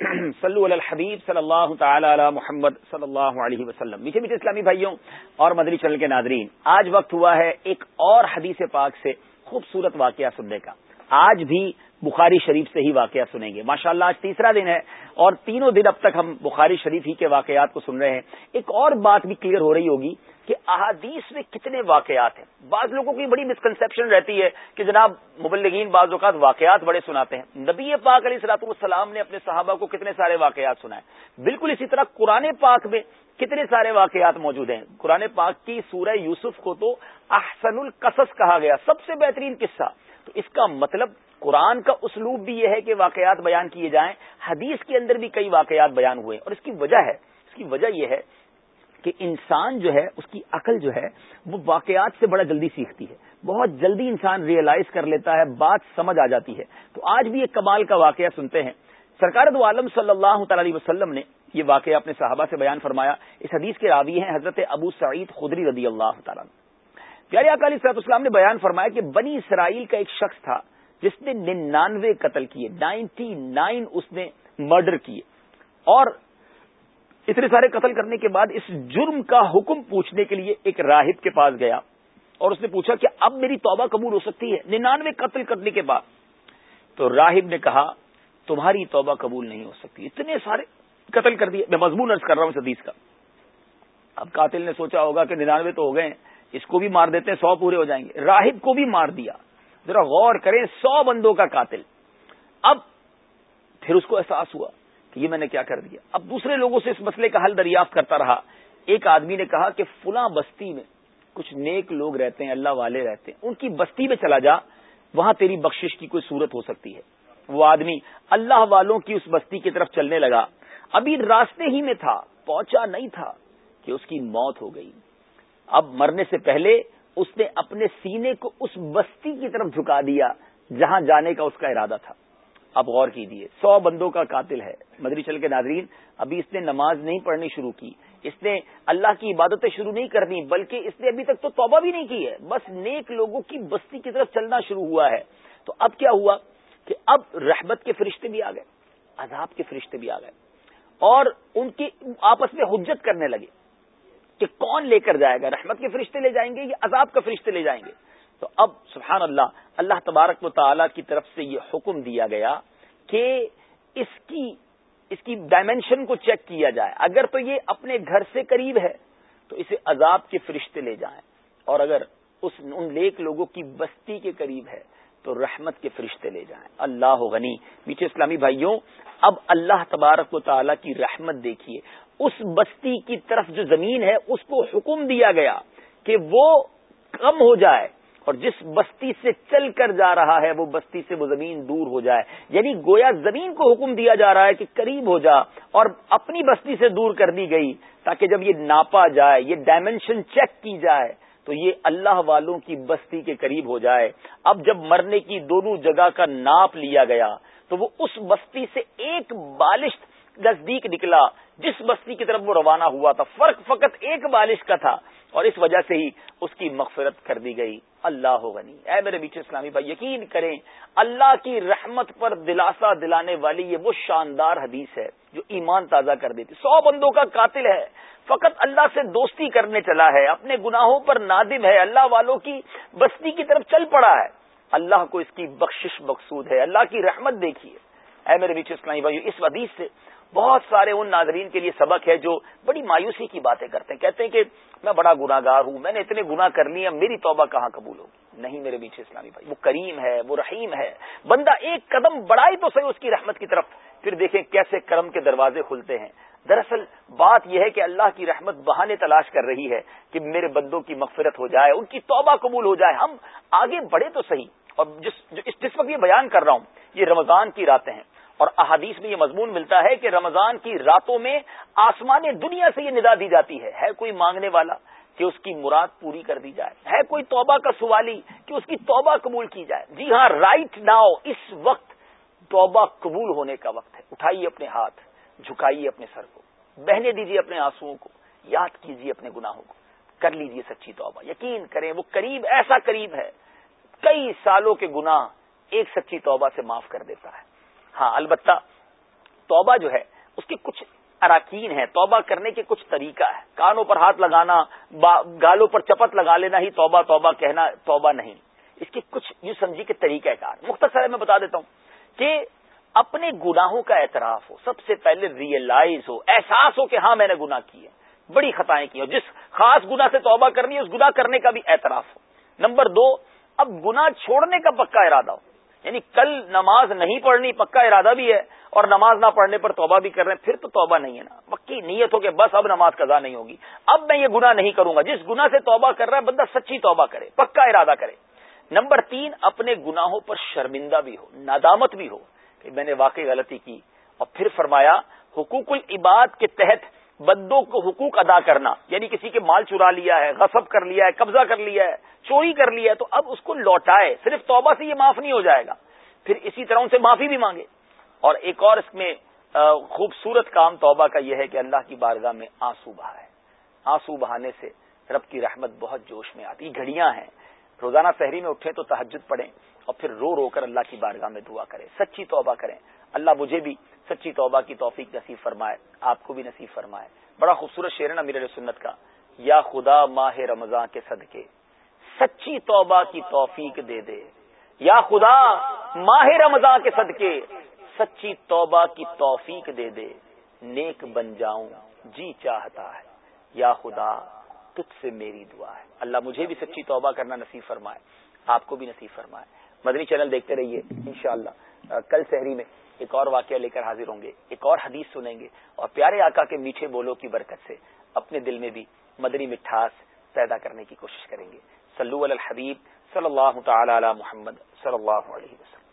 صلو علی الحبیب صلی اللہ تعالی علی محمد صلی اللہ علیہ وسلم۔ میٹھے میٹھے اسلامی بھائیوں اور مدنی چینل کے ناظرین، آج وقت ہوا ہے ایک اور حدیث پاک سے خوبصورت واقعہ سننے کا۔ آج بھی بخاری شریف سے ہی واقعہ سنیں گے۔ ماشاء اللہ آج تیسرا دن ہے اور تینوں دن اب تک ہم بخاری شریف ہی کے واقعات کو سن رہے ہیں۔ ایک اور بات بھی کلیئر ہو رہی ہوگی۔ کہ احادیث میں کتنے واقعات ہیں۔ بعض لوگوں کی بڑی مسکنسپشن رہتی ہے کہ جناب مبلغین بعض اوقات واقعات بڑے سناتے ہیں۔ نبی پاک علیہ سلاط السلام نے اپنے صحابہ کو کتنے سارے واقعات سنائے۔ بالکل اسی طرح قرآن پاک میں کتنے سارے واقعات موجود ہیں۔ قرآن پاک کی سورہ یوسف کو تو احسن القصص کہا گیا، سب سے بہترین قصہ۔ تو اس کا مطلب قرآن کا اسلوب بھی یہ ہے کہ واقعات بیان کیے جائیں۔ حدیث کے اندر بھی کئی واقعات بیان ہوئے۔ اور اس کی وجہ ہے، اس کی وجہ یہ ہے کہ انسان جو ہے، اس کی عقل جو ہے، وہ واقعات سے بڑا جلدی سیکھتی ہے۔ بہت جلدی انسان ریئلائز کر لیتا ہے، بات سمجھ آ جاتی ہے۔ تو آج بھی ایک کمال کا واقعہ سنتے ہیں۔ سرکار دو عالم صلی اللہ تعالی وسلم نے یہ واقعہ اپنے صحابہ سے بیان فرمایا۔ اس حدیث کے راوی ہیں حضرت ابو سعید خدری رضی اللہ تعالیٰ پیارے اکالی صلاحت اسلام نے بیان فرمایا کہ بنی اسرائیل کا ایک شخص تھا، جس نے ننانوے قتل کیے، نائنٹی نائن اس نے مرڈر کیے۔ اور اتنے سارے قتل کرنے کے بعد اس جرم کا حکم پوچھنے کے لیے ایک راہب کے پاس گیا اور اس نے پوچھا کہ اب میری توبہ قبول ہو سکتی ہے ننانوے قتل کرنے کے بعد۔ تو راہب نے کہا، تمہاری توبہ قبول نہیں ہو سکتی۔ اتنے سارے قتل کر دیے۔ میں مضمون ارض کر رہا ہوں اس حدیث کا۔ اب قاتل نے سوچا ہوگا کہ ننانوے تو ہو گئے اس کو بھی مار دیتے ہیں، سو پورے ہو جائیں گے۔ راہب کو بھی مار دیا۔ ذرا غور کریں، سو بندوں کا قاتل۔ اب پھر اس کو احساس ہوا۔ یہ میں نے کیا کر دیا۔ اب دوسرے لوگوں سے اس مسئلے کا حل دریافت کرتا رہا۔ ایک آدمی نے کہا کہ فلاں بستی میں کچھ نیک لوگ رہتے ہیں، اللہ والے رہتے ہیں۔ ان کی بستی میں چلا جا، وہاں تیری بخشش کی کوئی صورت ہو سکتی ہے۔ وہ آدمی اللہ والوں کی اس بستی کی طرف چلنے لگا۔ ابھی راستے ہی میں تھا، پہنچا نہیں تھا کہ اس کی موت ہو گئی۔ اب مرنے سے پہلے اس نے اپنے سینے کو اس بستی کی طرف جھکا دیا، جہاں جانے کا اس کا ارادہ تھا۔ اب غور کیجیے سو بندوں کا قاتل ہے۔ مدری چل کے ناظرین، ابھی اس نے نماز نہیں پڑھنی شروع کی۔ اس نے اللہ کی عبادتیں شروع نہیں کرنی، بلکہ اس نے ابھی تک تو توبہ بھی نہیں کی ہے۔ بس نیک لوگوں کی بستی کی طرف چلنا شروع ہوا ہے۔ تو اب کیا ہوا کہ اب رحمت کے فرشتے بھی آ گئے، عذاب کے فرشتے بھی آ گئے۔ اور ان کی آپس میں حجت کرنے لگے کہ کون لے کر جائے گا؟ رحمت کے فرشتے لے جائیں گے یا عذاب کا فرشتے لے جائیں گے؟ تو اب سبحان اللہ اللہ تبارک و تعالی کی طرف سے یہ حکم دیا گیا کہ اس کی اس کی ڈائمینشن کو چیک کیا جائے۔ اگر تو یہ اپنے گھر سے قریب ہے، تو اسے عذاب کے فرشتے لے جائیں۔ اور اگر اس، ان نیک لوگوں کی بستی کے قریب ہے، تو رحمت کے فرشتے لے جائیں۔ اللہ غنی۔ میٹھے اسلامی بھائیوں، اب اللہ تبارک و تعالی کی رحمت دیکھیے۔ اس بستی کی طرف جو زمین ہے، اس کو حکم دیا گیا کہ وہ کم ہو جائے۔ اور جس بستی سے چل کر جا رہا ہے وہ بستی سے وہ زمین دور ہو جائے۔ یعنی گویا زمین کو حکم دیا جا رہا ہے کہ قریب ہو جا اور اپنی بستی سے دور کر دی گئی تاکہ جب یہ ناپا جائے، یہ ڈائمنشن چیک کی جائے، تو یہ اللہ والوں کی بستی کے قریب ہو جائے۔ اب جب مرنے کی دونوں جگہ کا ناپ لیا گیا، تو وہ اس بستی سے ایک بالش نزدیک نکلا، جس بستی کی طرف وہ روانہ ہوا تھا۔ فرق فقط ایک بالش کا تھا اور اس وجہ سے ہی اس کی مغفرت کر دی گئی۔ اللہ غنی۔ اے میرے بیچ اسلامی بھائی، یقین کریں، اللہ کی رحمت پر دلاسا دلانے والی یہ وہ شاندار حدیث ہے جو ایمان تازہ کر دیتی۔ سو بندوں کا قاتل ہے، فقط اللہ سے دوستی کرنے چلا ہے، اپنے گناہوں پر نادم ہے، اللہ والوں کی بستی کی طرف چل پڑا ہے۔ اللہ کو اس کی بخشش مقصود ہے، اللہ کی رحمت دیکھیے۔ اے میرے بیچ اسلامی بھائی اس حدیث سے بہت سارے ان ناظرین کے لیے سبق ہے جو بڑی مایوسی کی باتیں کرتے ہیں۔ کہتے ہیں کہ میں بڑا گناگار ہوں، میں نے اتنے گنا کر لیا میری توبہ کہاں قبول ہوگی؟ نہیں میرے پیچھے اسلامی بھائی، وہ کریم ہے، وہ رحیم ہے۔ بندہ ایک قدم بڑھائی تو صحیح اس کی رحمت کی طرف، پھر دیکھیں کیسے کرم کے دروازے کھلتے ہیں۔ دراصل بات یہ ہے کہ اللہ کی رحمت بہانے تلاش کر رہی ہے کہ میرے بندوں کی مغفرت ہو جائے، ان کی توبہ قبول ہو جائے۔ ہم آگے بڑھے تو صحیح۔ اور جس جس وقت یہ بیان کر رہا ہوں، یہ رمضان کی راتیں ہیں۔ اور احادیث میں یہ مضمون ملتا ہے کہ رمضان کی راتوں میں آسمان دنیا سے یہ ندا دی جاتی ہے۔ ہے کوئی مانگنے والا کہ اس کی مراد پوری کر دی جائے؟ ہے کوئی توبہ کا سوالی کہ اس کی توبہ قبول کی جائے؟ جی ہاں رائٹ ناؤ اس وقت توبہ قبول ہونے کا وقت ہے۔ اٹھائیے اپنے ہاتھ، جھکائیے اپنے سر کو، بہنے دیجیے اپنے آنسو کو، یاد کیجیے اپنے گناہوں کو۔ کر لیجیے سچی توبہ۔ یقین کریں، وہ قریب، ایسا قریب ہے۔ کئی سالوں کے گناہ ایک سچی توبہ سے معاف کر دیتا ہے۔ ہاں البتہ توبہ جو ہے، اس کی کچھ اراکین ہے توبہ کرنے کے کچھ طریقہ ہے کانوں پر ہاتھ لگانا گالوں پر چپت لگا لینا ہی توبہ توبہ کہنا توبہ نہیں۔ اس کے کچھ یوں سمجھی کے طریقہ کار۔ مختصر میں بتا دیتا ہوں کہ اپنے گناہوں کا اعتراف ہو، سب سے پہلے ریئلائز ہو، احساس ہو کہ ہاں میں نے گناہ کیے بڑی خطائیں کی ہو جس خاص گنا سے توبہ کرنی ہے، اس گناہ کرنے کا بھی اعتراف ہو۔ نمبر دو، اب گناہ چھوڑنے کا پکا ارادہ ہو۔ یعنی کل نماز نہیں پڑھنی پکا ارادہ بھی ہے اور نماز نہ پڑھنے پر توبہ بھی کر رہے ہیں، پھر تو توبہ نہیں ہے نا۔ پکی نیت ہو کہ بس اب نماز قضا نہیں ہوگی۔ اب میں یہ گناہ نہیں کروں گا۔ جس گنا سے توبہ کر رہا ہے، بندہ سچی توبہ کرے، پکا ارادہ کرے۔ نمبر تین، اپنے گناہوں پر شرمندہ بھی ہو ندامت بھی ہو کہ میں نے واقعی غلطی کی۔ اور پھر فرمایا، حقوق العباد کے تحت بندوں کو حقوق ادا کرنا یعنی کسی کے مال چرا لیا ہے، غصب کر لیا ہے، قبضہ کر لیا ہے، چوری کر لیا ہے، تو اب اس کو لوٹائے، صرف توبہ سے یہ معاف نہیں ہو جائے گا۔ پھر اسی طرح ان سے معافی بھی مانگے۔ اور ایک اور اس میں خوبصورت کام توبہ کا یہ ہے کہ اللہ کی بارگاہ میں آنسو بہائے۔ آنسو بہانے سے رب کی رحمت بہت جوش میں آتی۔ گھڑیاں ہیں۔ روزانہ شہری میں اٹھیں تو تحجد پڑھیں اور پھر رو رو کر اللہ کی بارگاہ میں دعا کریں۔ سچی توبہ کریں۔ اللہ مجھے بھی سچی توبہ کی توفیق نصیب فرمائے، آپ کو بھی نصیب فرمائے۔ بڑا خوبصورت شعر نا میرے سنت کا۔ یا خدا ماہ رمضان کے صدقے، سچی توبہ کی توفیق دے دے۔ یا خدا ماہ رمضان کے صدقے، سچی توبہ کی توفیق دے دے۔ نیک بن جاؤں جی چاہتا ہے۔ یا خدا، تجھ سے میری دعا ہے۔ اللہ مجھے بھی سچی توبہ کرنا نصیب فرمائے، آپ کو بھی نصیب فرمائے۔ مدنی چینل دیکھتے رہیے، انشاءاللہ۔ کل شہری میں ایک اور واقعہ لے کر حاضر ہوں گے، ایک اور حدیث سنیں گے اور پیارے آقا کے میٹھے بولوں کی برکت سے اپنے دل میں بھی مدنی مٹھاس پیدا کرنے کی کوشش کریں گے۔ سلو الحبیب صلی اللہ تعالی علی محمد صلی اللہ علیہ وسلم۔